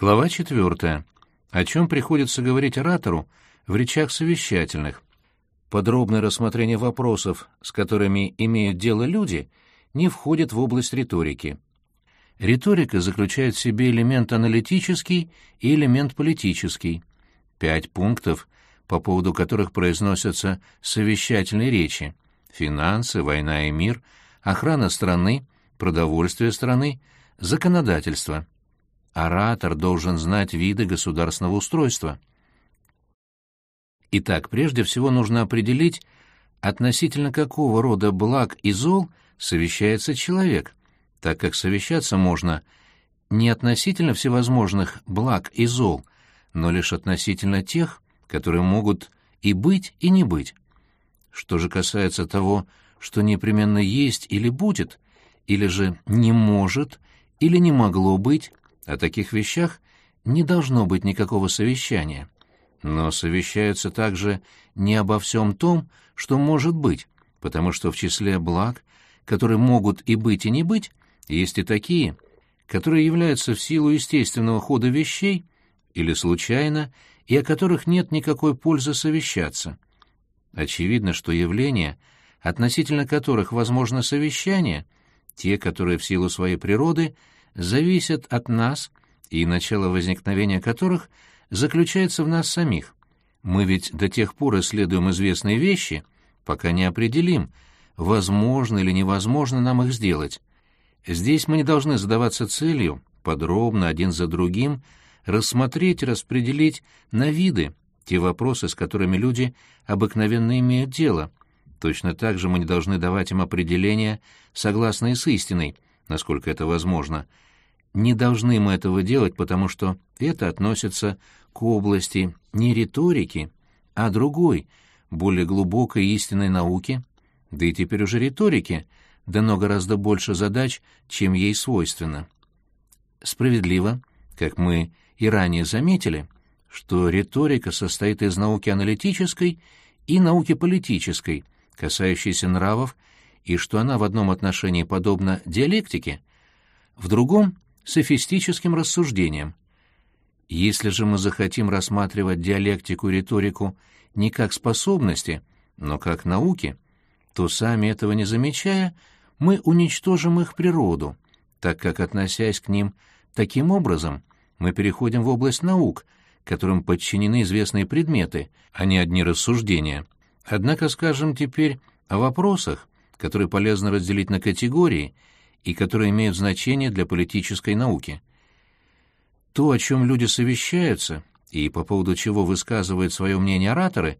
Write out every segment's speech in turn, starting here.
Глава четвертая. О чем приходится говорить оратору в речах совещательных. Подробное рассмотрение вопросов, с которыми имеют дело люди, не входит в область риторики. Риторика заключает в себе элемент аналитический и элемент политический. Пять пунктов, по поводу которых произносятся совещательные речи. Финансы, война и мир, охрана страны, продовольствие страны, законодательство – Оратор должен знать виды государственного устройства. Итак, прежде всего нужно определить, относительно какого рода благ и зол совещается человек, так как совещаться можно не относительно всевозможных благ и зол, но лишь относительно тех, которые могут и быть, и не быть. Что же касается того, что непременно есть или будет, или же не может, или не могло быть, о таких вещах не должно быть никакого совещания. Но совещаются также не обо всем том, что может быть, потому что в числе благ, которые могут и быть, и не быть, есть и такие, которые являются в силу естественного хода вещей или случайно, и о которых нет никакой пользы совещаться. Очевидно, что явления, относительно которых возможно совещание, те, которые в силу своей природы – зависят от нас и начало возникновения которых заключается в нас самих. Мы ведь до тех пор исследуем известные вещи, пока не определим, возможно или невозможно нам их сделать. Здесь мы не должны задаваться целью подробно один за другим рассмотреть и распределить на виды те вопросы, с которыми люди обыкновенно имеют дело. Точно так же мы не должны давать им определения, согласные с истиной, насколько это возможно, не должны мы этого делать, потому что это относится к области не риторики, а другой, более глубокой истинной науки, да и теперь уже риторики, дано гораздо больше задач, чем ей свойственно. Справедливо, как мы и ранее заметили, что риторика состоит из науки аналитической и науки политической, касающейся нравов, и что она в одном отношении подобна диалектике, в другом софистическим рассуждением. Если же мы захотим рассматривать диалектику и риторику не как способности, но как науки, то сами этого не замечая, мы уничтожим их природу, так как, относясь к ним таким образом, мы переходим в область наук, которым подчинены известные предметы, а не одни рассуждения. Однако скажем теперь о вопросах, которые полезно разделить на категории – и которые имеют значение для политической науки. То, о чем люди совещаются, и по поводу чего высказывают свое мнение ораторы,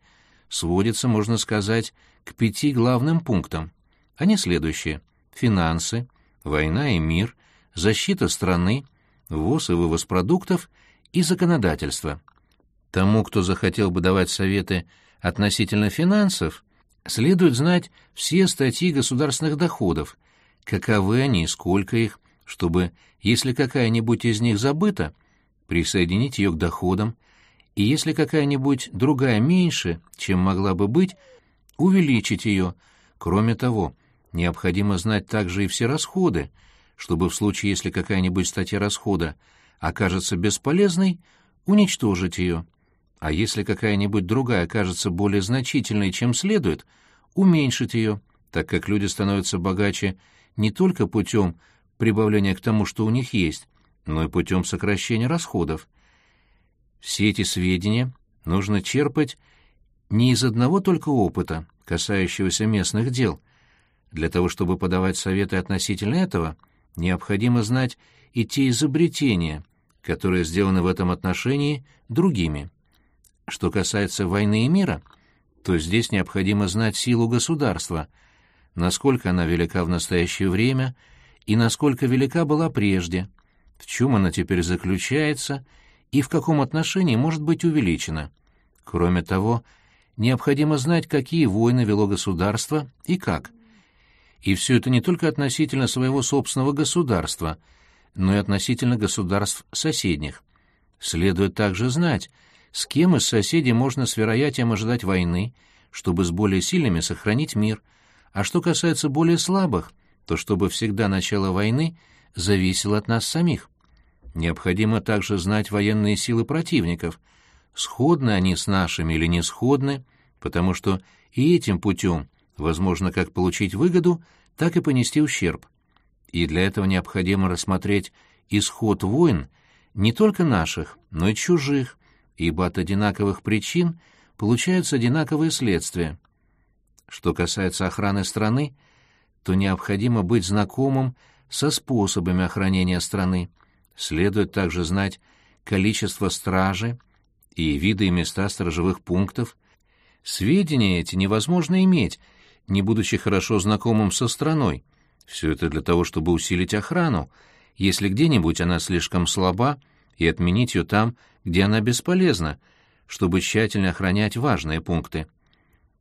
сводится, можно сказать, к пяти главным пунктам. Они следующие — финансы, война и мир, защита страны, ввоз и вывоз продуктов и законодательство. Тому, кто захотел бы давать советы относительно финансов, следует знать все статьи государственных доходов — каковы они и сколько их, чтобы, если какая-нибудь из них забыта, присоединить ее к доходам, и если какая-нибудь другая меньше, чем могла бы быть, увеличить ее. Кроме того, необходимо знать также и все расходы, чтобы в случае, если какая-нибудь статья расхода окажется бесполезной, уничтожить ее. А если какая-нибудь другая окажется более значительной, чем следует, уменьшить ее, так как люди становятся богаче не только путем прибавления к тому, что у них есть, но и путем сокращения расходов. Все эти сведения нужно черпать не из одного только опыта, касающегося местных дел. Для того, чтобы подавать советы относительно этого, необходимо знать и те изобретения, которые сделаны в этом отношении другими. Что касается войны и мира, то здесь необходимо знать силу государства — насколько она велика в настоящее время и насколько велика была прежде, в чем она теперь заключается и в каком отношении может быть увеличена. Кроме того, необходимо знать, какие войны вело государство и как. И все это не только относительно своего собственного государства, но и относительно государств соседних. Следует также знать, с кем из соседей можно с вероятием ожидать войны, чтобы с более сильными сохранить мир – а что касается более слабых, то чтобы всегда начало войны зависело от нас самих. необходимо также знать военные силы противников, сходны они с нашими или не сходны, потому что и этим путем возможно как получить выгоду, так и понести ущерб. И для этого необходимо рассмотреть исход войн не только наших, но и чужих, ибо от одинаковых причин получаются одинаковые следствия. Что касается охраны страны, то необходимо быть знакомым со способами охранения страны. Следует также знать количество стражи и виды и места сторожевых пунктов. Сведения эти невозможно иметь, не будучи хорошо знакомым со страной. Все это для того, чтобы усилить охрану, если где-нибудь она слишком слаба, и отменить ее там, где она бесполезна, чтобы тщательно охранять важные пункты.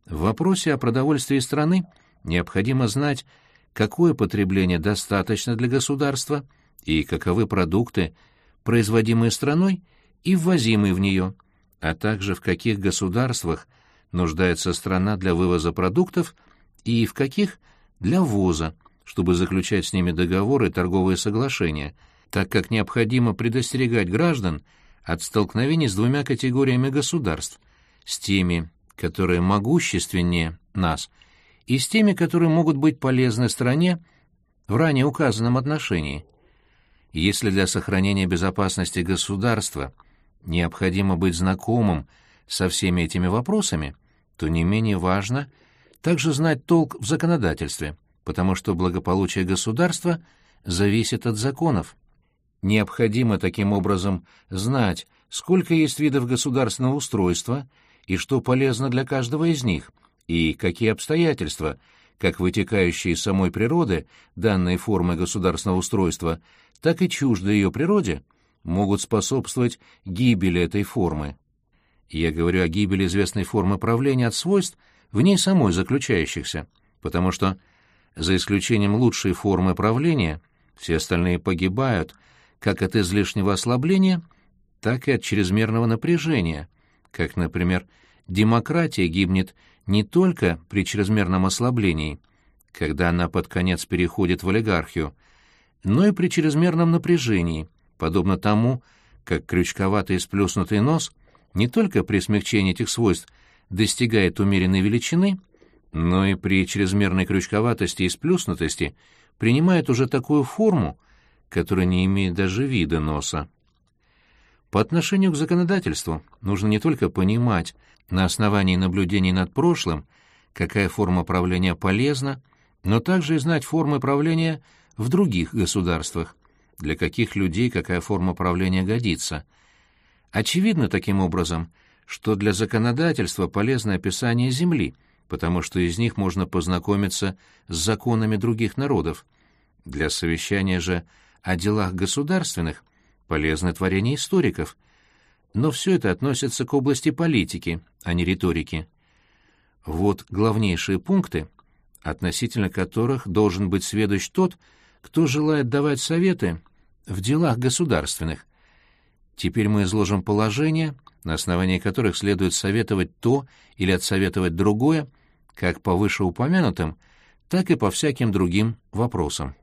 В вопросе о продовольствии страны необходимо знать, какое потребление достаточно для государства и каковы продукты, производимые страной и ввозимые в нее, а также в каких государствах нуждается страна для вывоза продуктов и в каких – для ввоза, чтобы заключать с ними договоры и торговые соглашения, так как необходимо предостерегать граждан от столкновений с двумя категориями государств, с теми, которые могущественнее нас, и с теми, которые могут быть полезны стране в ранее указанном отношении. Если для сохранения безопасности государства необходимо быть знакомым со всеми этими вопросами, то не менее важно также знать толк в законодательстве – потому что благополучие государства зависит от законов. Необходимо таким образом знать, сколько есть видов государственного устройства и что полезно для каждого из них, и какие обстоятельства, как вытекающие из самой природы данной формы государственного устройства, так и чуждые ее природе, могут способствовать гибели этой формы. Я говорю о гибели известной формы правления от свойств, в ней самой заключающихся, потому что за исключением лучшей формы правления, все остальные погибают как от излишнего ослабления, так и от чрезмерного напряжения, как, например, демократия гибнет не только при чрезмерном ослаблении, когда она под конец переходит в олигархию, но и при чрезмерном напряжении, подобно тому, как крючковатый сплюснутый нос не только при смягчении этих свойств достигает умеренной величины, но и при чрезмерной крючковатости и сплюснутости принимает уже такую форму, которая не имеет даже вида носа. По отношению к законодательству нужно не только понимать на основании наблюдений над прошлым, какая форма правления полезна, но также и знать формы правления в других государствах, для каких людей какая форма правления годится. Очевидно таким образом, что для законодательства полезно описание Земли — потому что из них можно познакомиться с законами других народов. Для совещания же о делах государственных полезны творения историков. Но все это относится к области политики, а не риторики. Вот главнейшие пункты, относительно которых должен быть сведущ тот, кто желает давать советы в делах государственных. Теперь мы изложим положения, на основании которых следует советовать то или отсоветовать другое, как по вышеупомянутым, так и по всяким другим вопросам.